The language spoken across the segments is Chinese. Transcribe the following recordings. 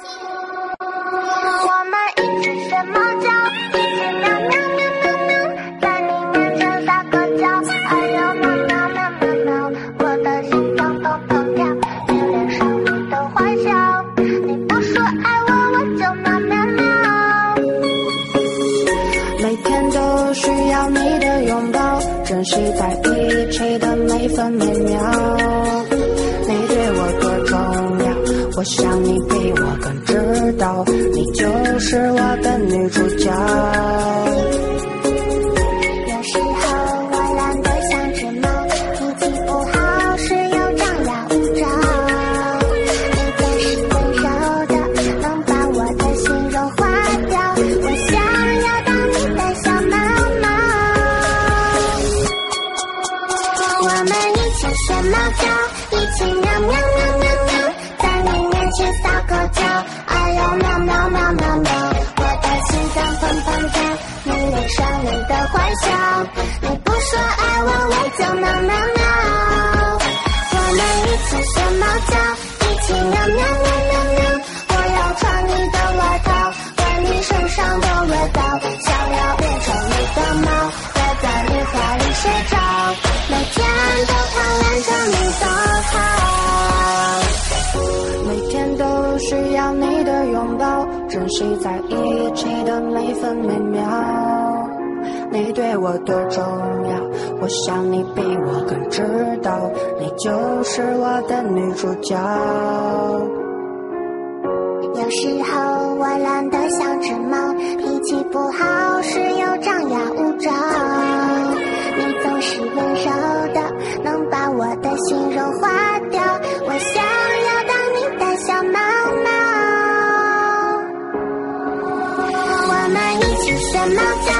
我们一起学猫叫，一起喵喵喵喵喵，在你面前撒个娇，哎呦喵喵喵喵喵，我的心脏砰砰跳，你脸上你的坏笑，你不说爱我我就喵喵喵。每天都需要你的拥抱，珍惜在一起的每分每秒。你对我多重要，我想你比我更知道，你就是我的女主角。有时候我懒得像只猫，脾气不好时又张牙舞爪。你总是温柔的，能把我的心融化掉。我想要当你的小猫猫。我们一起学猫叫，一起喵喵喵喵喵喵喵喵喵，我要穿你的外套，闻你身上的味道，想要变成你的猫，窝在你怀里睡着，每天都贪恋着你的好。每天都需要你的拥抱，珍惜在一起的每分每秒。你对我多重要，我想你比我更知道，你就是我的女主角。有时候我懒得像只猫，脾气不好时又张牙舞爪。你总是温柔的，能把我的心融化掉。我想要当你的小猫猫。我们一起学猫叫，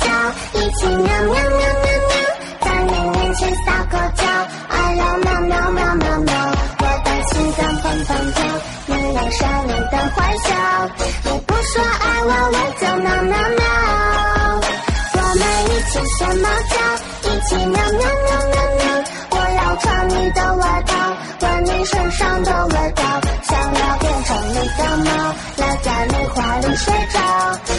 叫一起喵喵喵喵喵在你面前撒个娇爱呦喵喵喵喵喵我的心脏砰砰跳迷恋上你的坏笑你不说爱我我就喵喵喵我们一起学猫叫一起喵喵喵喵喵我要穿你的外套闻你身上的味道想要变成你的猫赖在你怀里睡着